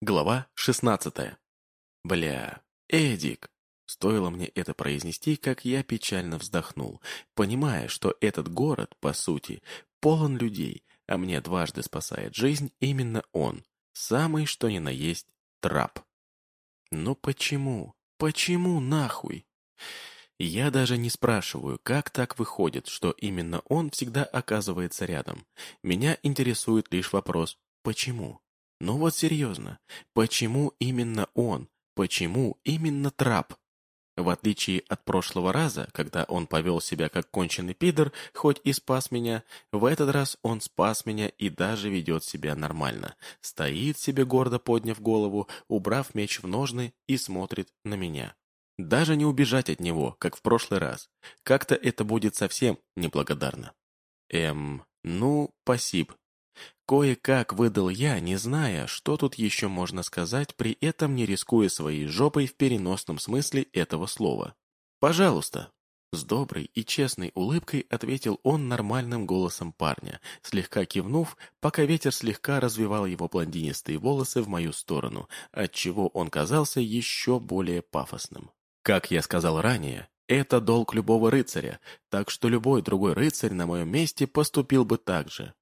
Глава 16. Бля, Эдик. Стоило мне это произнести, как я печально вздохнул, понимая, что этот город, по сути, полон людей, а мне дважды спасает жизнь именно он, самый что ни на есть трап. Но почему? Почему нахуй? Я даже не спрашиваю, как так выходит, что именно он всегда оказывается рядом. Меня интересует лишь вопрос «почему?». Ну вот серьезно, почему именно он? Почему именно трап? В отличие от прошлого раза, когда он повел себя как конченый пидор, хоть и спас меня, в этот раз он спас меня и даже ведет себя нормально. Стоит себе гордо подняв голову, убрав меч в ножны и смотрит на меня. Даже не убежать от него, как в прошлый раз. Как-то это будет совсем неблагодарно. Эм, ну, спасибо. Кое-как выдал я, не зная, что тут еще можно сказать, при этом не рискуя своей жопой в переносном смысле этого слова. «Пожалуйста!» С доброй и честной улыбкой ответил он нормальным голосом парня, слегка кивнув, пока ветер слегка развивал его блондинистые волосы в мою сторону, отчего он казался еще более пафосным. Как я сказал ранее, это долг любого рыцаря, так что любой другой рыцарь на моем месте поступил бы так же.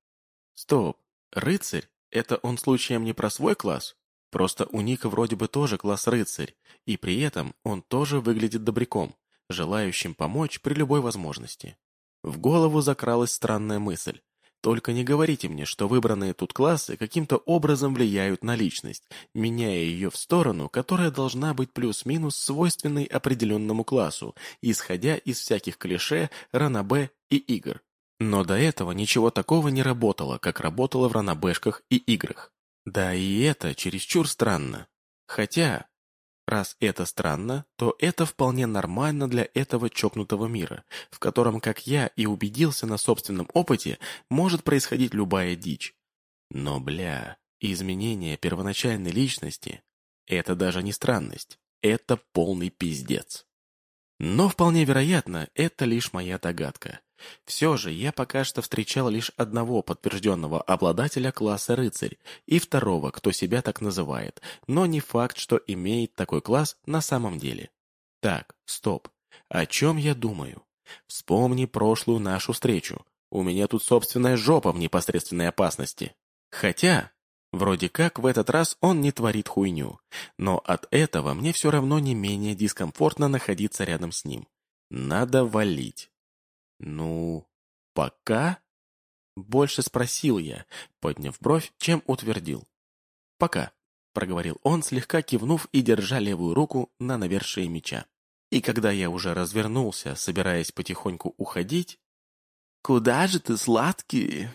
Стоп, рыцарь? Это он случаем не про свой класс? Просто у Ника вроде бы тоже класс рыцарь, и при этом он тоже выглядит добряком, желающим помочь при любой возможности. В голову закралась странная мысль. Только не говорите мне, что выбранные тут классы каким-то образом влияют на личность, меняя ее в сторону, которая должна быть плюс-минус свойственной определенному классу, исходя из всяких клише, ранобе и игр. Но до этого ничего такого не работало, как работало в ранобешках и играх. Да и это чересчур странно. Хотя, раз это странно, то это вполне нормально для этого чокнутого мира, в котором, как я и убедился на собственном опыте, может происходить любая дичь. Но, бля, изменение первоначальной личности – это даже не странность, это полный пиздец. Но вполне вероятно, это лишь моя догадка. Все же я пока что встречал лишь одного подтвержденного обладателя класса рыцарь и второго, кто себя так называет, но не факт, что имеет такой класс на самом деле. Так, стоп. О чем я думаю? Вспомни прошлую нашу встречу. У меня тут собственная жопа в непосредственной опасности. Хотя, вроде как в этот раз он не творит хуйню, но от этого мне все равно не менее дискомфортно находиться рядом с ним. Надо валить. «Ну, пока?» Больше спросил я, подняв бровь, чем утвердил. «Пока», — проговорил он, слегка кивнув и держа левую руку на навершие меча. И когда я уже развернулся, собираясь потихоньку уходить... «Куда же ты, сладкий?»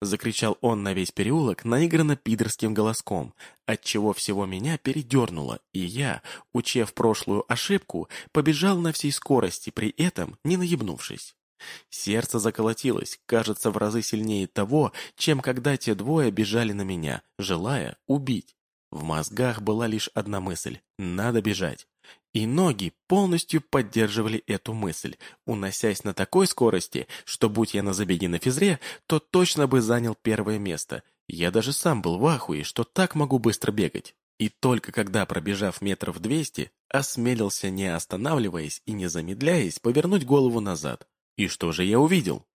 Закричал он на весь переулок наигранно пидорским голоском, отчего всего меня передернуло, и я, учев прошлую ошибку, побежал на всей скорости, при этом не наебнувшись. Сердце заколотилось, кажется, в разы сильнее того, чем когда те двое бежали на меня, желая убить. В мозгах была лишь одна мысль – надо бежать. И ноги полностью поддерживали эту мысль, уносясь на такой скорости, что будь я на забеге на физре, то точно бы занял первое место. Я даже сам был в ахуе, что так могу быстро бегать. И только когда, пробежав метров двести, осмелился, не останавливаясь и не замедляясь, повернуть голову назад. И что же я увидел?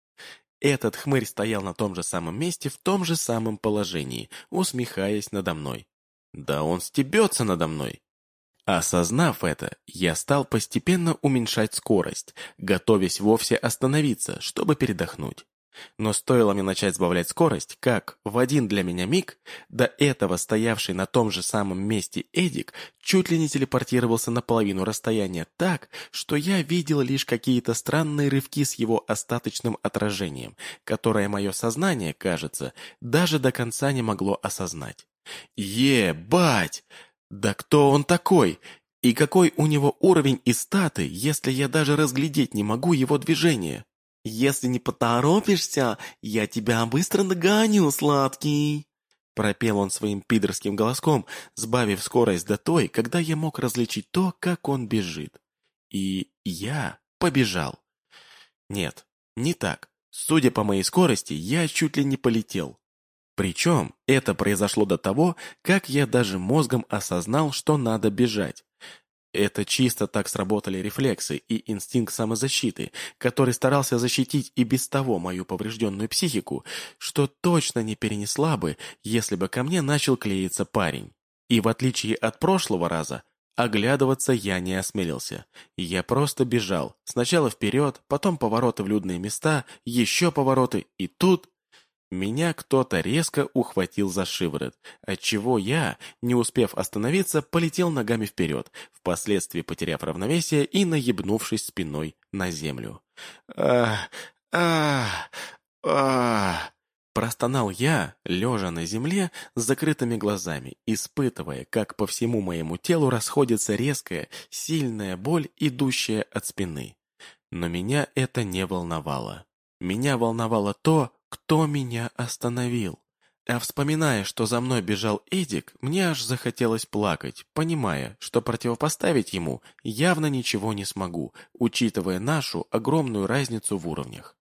Этот хмырь стоял на том же самом месте, в том же самом положении, усмехаясь надо мной. Да он стебется надо мной. Осознав это, я стал постепенно уменьшать скорость, готовясь вовсе остановиться, чтобы передохнуть. Но стоило мне начать сбавлять скорость, как в один для меня миг до этого стоявший на том же самом месте Эдик чуть ли не телепортировался на половину расстояния так, что я видел лишь какие-то странные рывки с его остаточным отражением, которое мое сознание, кажется, даже до конца не могло осознать. Ебать! Да кто он такой? И какой у него уровень и статы, если я даже разглядеть не могу его движение? «Если не поторопишься, я тебя быстро догоню, сладкий!» Пропел он своим пидорским голоском, сбавив скорость до той, когда я мог различить то, как он бежит. И я побежал. Нет, не так. Судя по моей скорости, я чуть ли не полетел. Причем это произошло до того, как я даже мозгом осознал, что надо бежать. Это чисто так сработали рефлексы и инстинкт самозащиты, который старался защитить и без того мою поврежденную психику, что точно не перенесла бы, если бы ко мне начал клеиться парень. И в отличие от прошлого раза, оглядываться я не осмелился. Я просто бежал. Сначала вперед, потом повороты в людные места, еще повороты, и тут меня кто-то резко ухватил за шиворот, отчего я, не успев остановиться, полетел ногами вперед, впоследствии потеряв равновесие и наебнувшись спиной на землю. «Ах! Ах! Ах!» Простонал я, лежа на земле с закрытыми глазами, испытывая, как по всему моему телу расходится резкая, сильная боль, идущая от спины. Но меня это не волновало. Меня волновало то, кто меня остановил? А вспоминая, что за мной бежал Эдик, мне аж захотелось плакать, понимая, что противопоставить ему явно ничего не смогу, учитывая нашу огромную разницу в уровнях.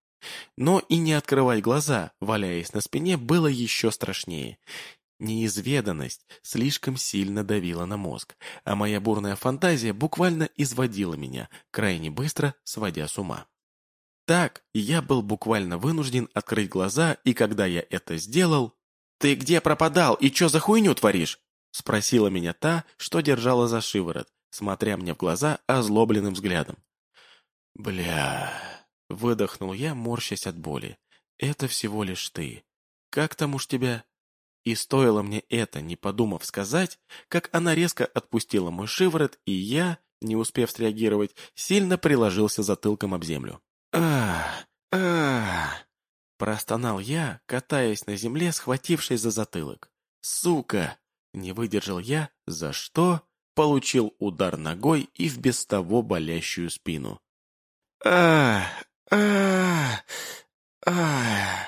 Но и не открывать глаза, валяясь на спине, было еще страшнее. Неизведанность слишком сильно давила на мозг, а моя бурная фантазия буквально изводила меня, крайне быстро сводя с ума. Так, я был буквально вынужден открыть глаза, и когда я это сделал... «Ты где пропадал и чё за хуйню творишь?» Спросила меня та, что держала за шиворот, смотря мне в глаза озлобленным взглядом. «Бля...» — выдохнул я, морщась от боли. «Это всего лишь ты. Как там уж тебя...» И стоило мне это, не подумав сказать, как она резко отпустила мой шиворот, и я, не успев среагировать, сильно приложился затылком об землю а а Простонал я, катаясь на земле, схватившись за затылок. «Сука!» Не выдержал я, за что получил удар ногой и в без того болящую спину. а а а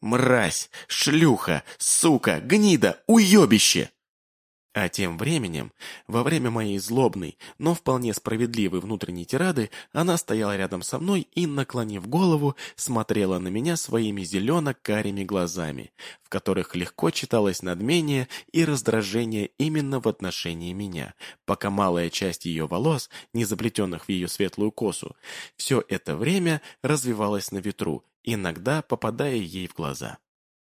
Мразь! Шлюха! Сука! Гнида! Уебище! А тем временем, во время моей злобной, но вполне справедливой внутренней тирады, она стояла рядом со мной и, наклонив голову, смотрела на меня своими зелено-карими глазами, в которых легко читалось надмение и раздражение именно в отношении меня, пока малая часть ее волос, не заплетенных в ее светлую косу, все это время развивалась на ветру, иногда попадая ей в глаза.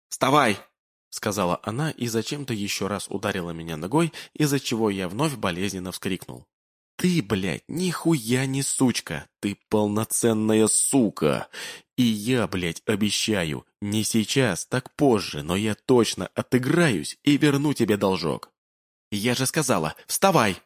«Вставай!» — сказала она и зачем-то еще раз ударила меня ногой, из-за чего я вновь болезненно вскрикнул. «Ты, блядь, нихуя не сучка! Ты полноценная сука! И я, блядь, обещаю, не сейчас, так позже, но я точно отыграюсь и верну тебе должок!» «Я же сказала, вставай!»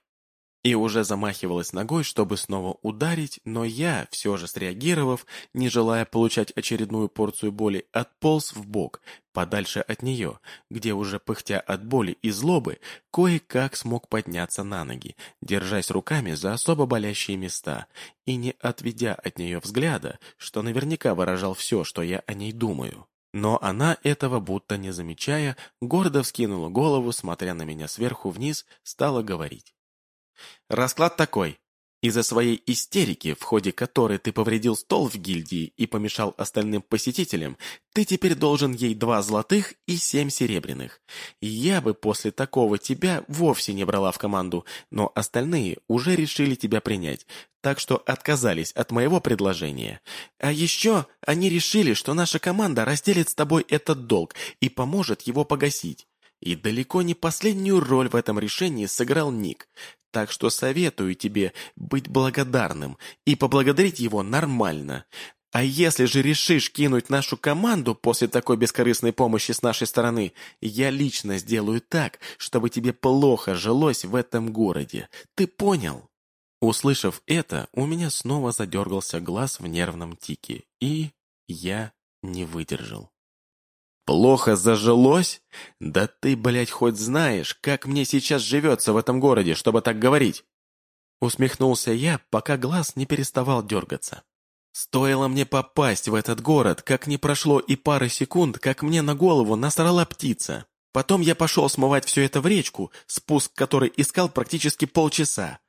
И уже замахивалась ногой, чтобы снова ударить, но я, все же среагировав, не желая получать очередную порцию боли, отполз в бок, подальше от нее, где уже пыхтя от боли и злобы, кое-как смог подняться на ноги, держась руками за особо болящие места, и не отведя от нее взгляда, что наверняка выражал все, что я о ней думаю. Но она этого будто не замечая, гордо вскинула голову, смотря на меня сверху вниз, стала говорить. Расклад такой. Из-за своей истерики, в ходе которой ты повредил стол в гильдии и помешал остальным посетителям, ты теперь должен ей два золотых и семь серебряных. Я бы после такого тебя вовсе не брала в команду, но остальные уже решили тебя принять, так что отказались от моего предложения. А еще они решили, что наша команда разделит с тобой этот долг и поможет его погасить. И далеко не последнюю роль в этом решении сыграл Ник. Так что советую тебе быть благодарным и поблагодарить его нормально. А если же решишь кинуть нашу команду после такой бескорыстной помощи с нашей стороны, я лично сделаю так, чтобы тебе плохо жилось в этом городе. Ты понял?» Услышав это, у меня снова задергался глаз в нервном тике, и я не выдержал. Плохо зажилось? Да ты, блядь, хоть знаешь, как мне сейчас живется в этом городе, чтобы так говорить?» Усмехнулся я, пока глаз не переставал дергаться. Стоило мне попасть в этот город, как не прошло и пары секунд, как мне на голову насрала птица. Потом я пошел смывать все это в речку, спуск которой искал практически полчаса.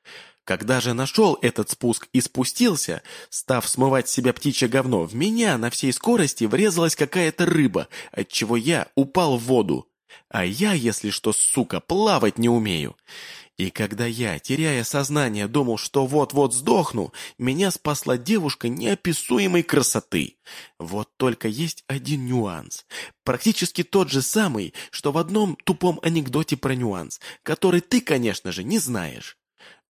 Когда же нашел этот спуск и спустился, став смывать с себя птичье говно, в меня на всей скорости врезалась какая-то рыба, отчего я упал в воду. А я, если что, сука, плавать не умею. И когда я, теряя сознание, думал, что вот-вот сдохну, меня спасла девушка неописуемой красоты. Вот только есть один нюанс. Практически тот же самый, что в одном тупом анекдоте про нюанс, который ты, конечно же, не знаешь.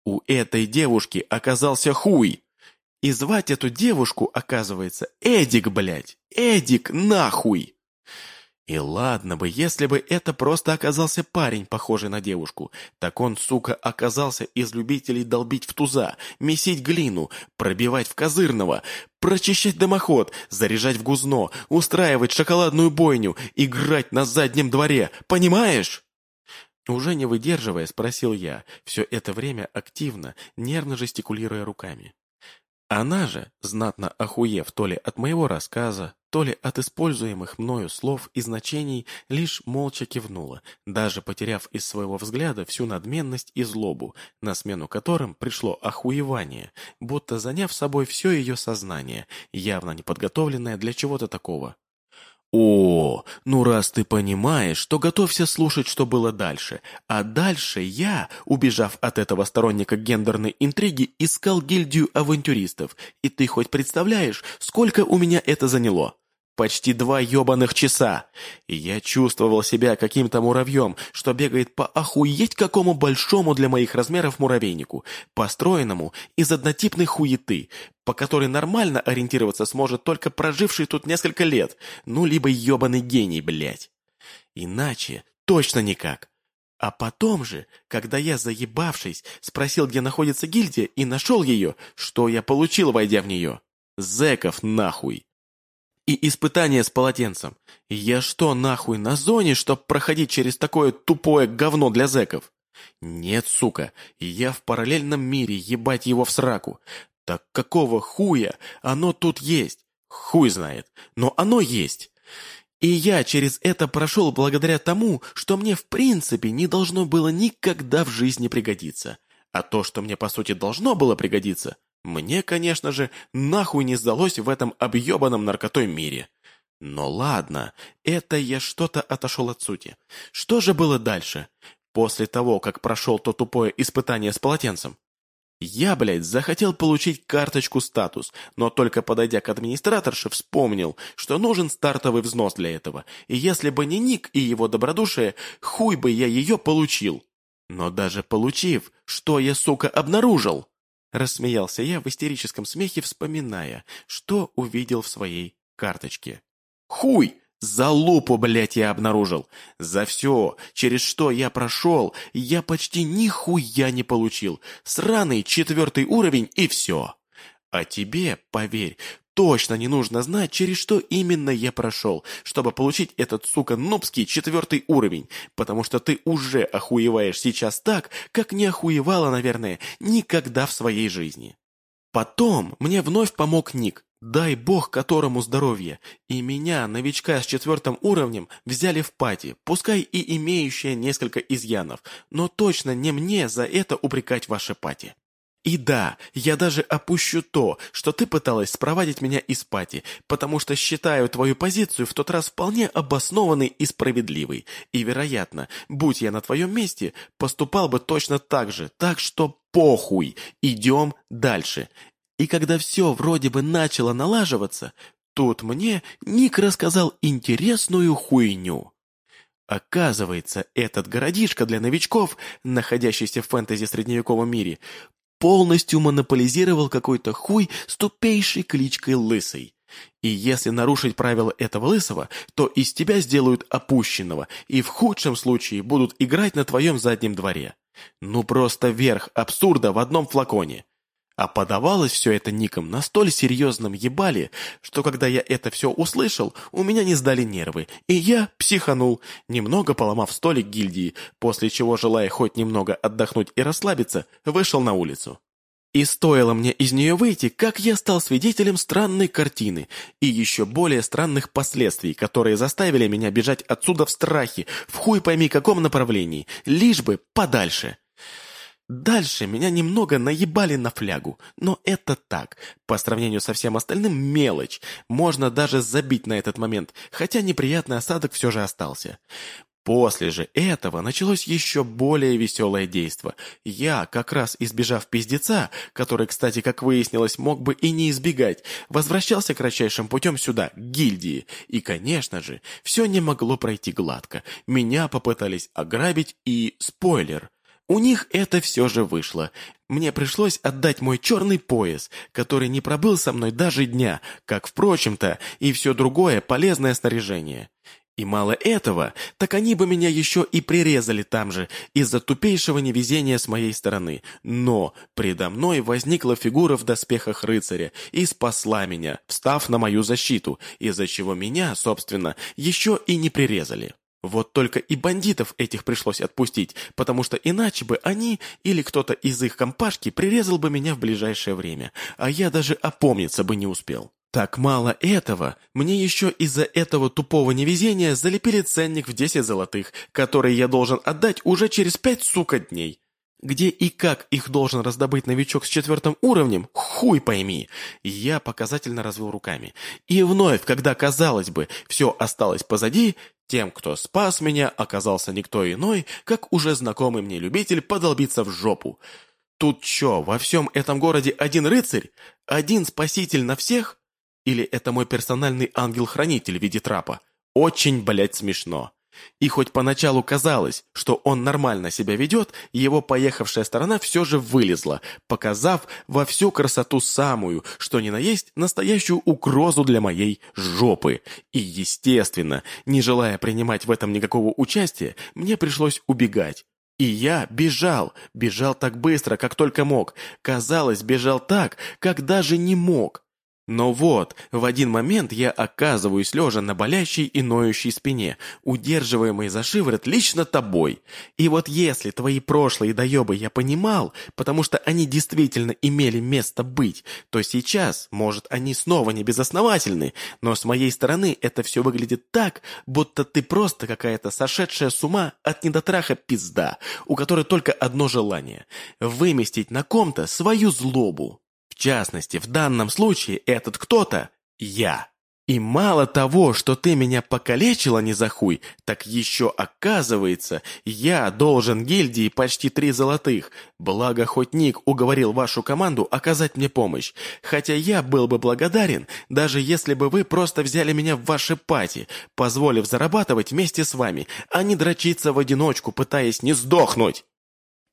У этой девушки оказался хуй. И звать эту девушку, оказывается, Эдик, блядь. Эдик, нахуй! И ладно бы, если бы это просто оказался парень, похожий на девушку. Так он, сука, оказался из любителей долбить в туза, месить глину, пробивать в козырного, прочищать дымоход, заряжать в гузно, устраивать шоколадную бойню, играть на заднем дворе. Понимаешь? Уже не выдерживая, спросил я, все это время активно, нервно жестикулируя руками. Она же, знатно охуев то ли от моего рассказа, то ли от используемых мною слов и значений, лишь молча кивнула, даже потеряв из своего взгляда всю надменность и злобу, на смену которым пришло охуевание, будто заняв собой все ее сознание, явно неподготовленное для чего-то такого. «О, ну раз ты понимаешь, то готовься слушать, что было дальше. А дальше я, убежав от этого сторонника гендерной интриги, искал гильдию авантюристов. И ты хоть представляешь, сколько у меня это заняло?» Почти два ебаных часа. И я чувствовал себя каким-то муравьем, что бегает по охуеть какому большому для моих размеров муравейнику, построенному из однотипной хуеты, по которой нормально ориентироваться сможет только проживший тут несколько лет, ну либо ебаный гений, блядь. Иначе точно никак. А потом же, когда я, заебавшись, спросил, где находится гильдия, и нашел ее, что я получил, войдя в нее? Зеков нахуй и испытание с полотенцем. Я что, нахуй, на зоне, чтоб проходить через такое тупое говно для зэков? Нет, сука, я в параллельном мире, ебать его в сраку. Так какого хуя оно тут есть? Хуй знает, но оно есть. И я через это прошел благодаря тому, что мне в принципе не должно было никогда в жизни пригодиться. А то, что мне по сути должно было пригодиться, мне, конечно же, нахуй не сдалось в этом объебанном наркотой мире. Но ладно, это я что-то отошел от сути. Что же было дальше? После того, как прошел то тупое испытание с полотенцем? Я, блядь, захотел получить карточку статус, но только подойдя к администраторше, вспомнил, что нужен стартовый взнос для этого, и если бы не Ник и его добродушие, хуй бы я ее получил. Но даже получив, что я, сука, обнаружил? Рассмеялся я в истерическом смехе, вспоминая, что увидел в своей карточке. «Хуй! За лупу, блядь, я обнаружил! За все, через что я прошел, я почти нихуя не получил! Сраный четвертый уровень и все!» А тебе, поверь, точно не нужно знать, через что именно я прошел, чтобы получить этот, сука, нубский четвертый уровень, потому что ты уже охуеваешь сейчас так, как не охуевала, наверное, никогда в своей жизни. Потом мне вновь помог Ник, дай бог которому здоровье, и меня, новичка с четвертым уровнем, взяли в пати, пускай и имеющая несколько изъянов, но точно не мне за это упрекать ваши пати. И да, я даже опущу то, что ты пыталась спровадить меня из пати, потому что считаю твою позицию в тот раз вполне обоснованной и справедливой. И, вероятно, будь я на твоем месте, поступал бы точно так же, так что похуй, идем дальше. И когда все вроде бы начало налаживаться, тут мне Ник рассказал интересную хуйню. Оказывается, этот городишко для новичков, находящийся в фэнтези-средневековом мире, полностью монополизировал какой-то хуй с тупейшей кличкой Лысый. И если нарушить правила этого Лысого, то из тебя сделают опущенного, и в худшем случае будут играть на твоем заднем дворе. Ну просто верх абсурда в одном флаконе. А подавалось все это ником на столь серьезном ебале, что когда я это все услышал, у меня не сдали нервы, и я психанул, немного поломав столик гильдии, после чего, желая хоть немного отдохнуть и расслабиться, вышел на улицу. И стоило мне из нее выйти, как я стал свидетелем странной картины и еще более странных последствий, которые заставили меня бежать отсюда в страхе, в хуй пойми каком направлении, лишь бы подальше. Дальше меня немного наебали на флягу, но это так. По сравнению со всем остальным мелочь. Можно даже забить на этот момент, хотя неприятный осадок все же остался. После же этого началось еще более веселое действо. Я, как раз избежав пиздеца, который, кстати, как выяснилось, мог бы и не избегать, возвращался кратчайшим путем сюда, к гильдии. И, конечно же, все не могло пройти гладко. Меня попытались ограбить и... Спойлер! У них это все же вышло. Мне пришлось отдать мой черный пояс, который не пробыл со мной даже дня, как, впрочем-то, и все другое полезное снаряжение. И мало этого, так они бы меня еще и прирезали там же, из-за тупейшего невезения с моей стороны. Но предо мной возникла фигура в доспехах рыцаря и спасла меня, встав на мою защиту, из-за чего меня, собственно, еще и не прирезали. Вот только и бандитов этих пришлось отпустить, потому что иначе бы они или кто-то из их компашки прирезал бы меня в ближайшее время, а я даже опомниться бы не успел. Так мало этого, мне еще из-за этого тупого невезения залепили ценник в 10 золотых, который я должен отдать уже через 5, сука, дней. Где и как их должен раздобыть новичок с четвертым уровнем, хуй пойми. Я показательно развел руками. И вновь, когда, казалось бы, все осталось позади, тем, кто спас меня, оказался никто иной, как уже знакомый мне любитель подолбиться в жопу. Тут что, во всем этом городе один рыцарь? Один спаситель на всех? Или это мой персональный ангел-хранитель в виде трапа? Очень, блядь, смешно. И хоть поначалу казалось, что он нормально себя ведет, его поехавшая сторона все же вылезла, показав во всю красоту самую, что ни на есть, настоящую угрозу для моей жопы. И, естественно, не желая принимать в этом никакого участия, мне пришлось убегать. И я бежал, бежал так быстро, как только мог. Казалось, бежал так, как даже не мог. Но вот, в один момент я оказываюсь лежа на болящей и ноющей спине, удерживаемой за шиворот лично тобой. И вот если твои прошлые доебы я понимал, потому что они действительно имели место быть, то сейчас, может, они снова не безосновательны, но с моей стороны это все выглядит так, будто ты просто какая-то сошедшая с ума от недотраха пизда, у которой только одно желание – выместить на ком-то свою злобу. В частности, в данном случае этот кто-то – я. И мало того, что ты меня покалечила не за хуй, так еще оказывается, я должен гильдии почти три золотых. Благо, хоть Ник уговорил вашу команду оказать мне помощь. Хотя я был бы благодарен, даже если бы вы просто взяли меня в ваши пати, позволив зарабатывать вместе с вами, а не дрочиться в одиночку, пытаясь не сдохнуть.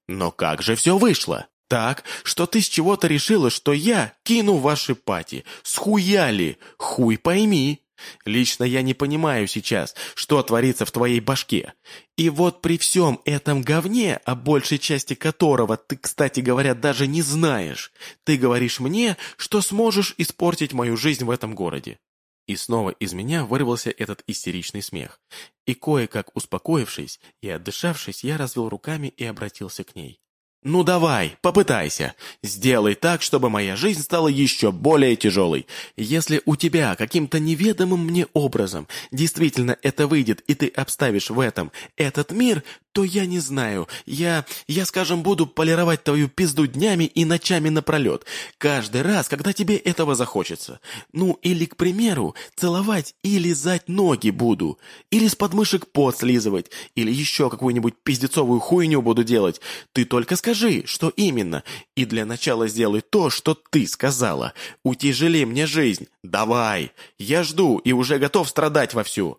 Но как же все вышло? Так, что ты с чего-то решила, что я кину ваши пати. Схуяли? Хуй пойми. Лично я не понимаю сейчас, что творится в твоей башке. И вот при всем этом говне, о большей части которого ты, кстати говоря, даже не знаешь, ты говоришь мне, что сможешь испортить мою жизнь в этом городе. И снова из меня вырвался этот истеричный смех. И кое-как успокоившись и отдышавшись, я развел руками и обратился к ней. «Ну давай, попытайся. Сделай так, чтобы моя жизнь стала еще более тяжелой. Если у тебя каким-то неведомым мне образом действительно это выйдет, и ты обставишь в этом этот мир, то я не знаю. Я, я, скажем, буду полировать твою пизду днями и ночами напролет. Каждый раз, когда тебе этого захочется. Ну, или, к примеру, целовать и лизать ноги буду. Или с подмышек пот слизывать. Или еще какую-нибудь пиздецовую хуйню буду делать. Ты только скажи, что именно. И для начала сделай то, что ты сказала. Утяжели мне жизнь. Давай. Я жду и уже готов страдать вовсю.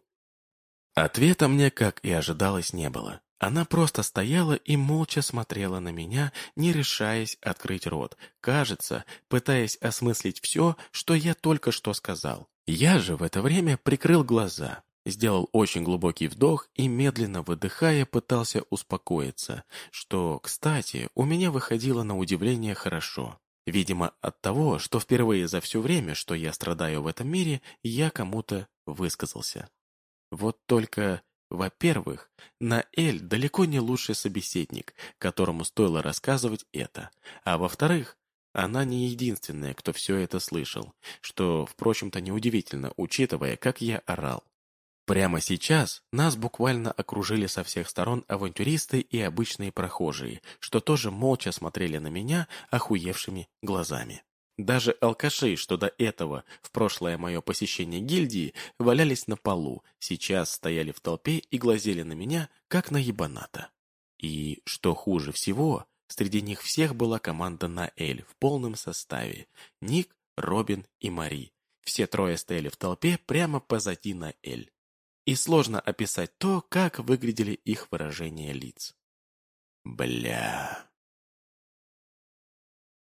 Ответа мне, как и ожидалось, не было. Она просто стояла и молча смотрела на меня, не решаясь открыть рот, кажется, пытаясь осмыслить все, что я только что сказал. Я же в это время прикрыл глаза, сделал очень глубокий вдох и, медленно выдыхая, пытался успокоиться, что, кстати, у меня выходило на удивление хорошо. Видимо, от того, что впервые за все время, что я страдаю в этом мире, я кому-то высказался. Вот только во-первых, Наэль далеко не лучший собеседник, которому стоило рассказывать это. А во-вторых, она не единственная, кто все это слышал, что, впрочем-то, неудивительно, учитывая, как я орал. Прямо сейчас нас буквально окружили со всех сторон авантюристы и обычные прохожие, что тоже молча смотрели на меня охуевшими глазами. Даже алкаши, что до этого, в прошлое мое посещение гильдии, валялись на полу, сейчас стояли в толпе и глазели на меня, как на ебаната. И, что хуже всего, среди них всех была команда на Эль в полном составе. Ник, Робин и Мари. Все трое стояли в толпе прямо позади на Эль. И сложно описать то, как выглядели их выражения лиц. Бля...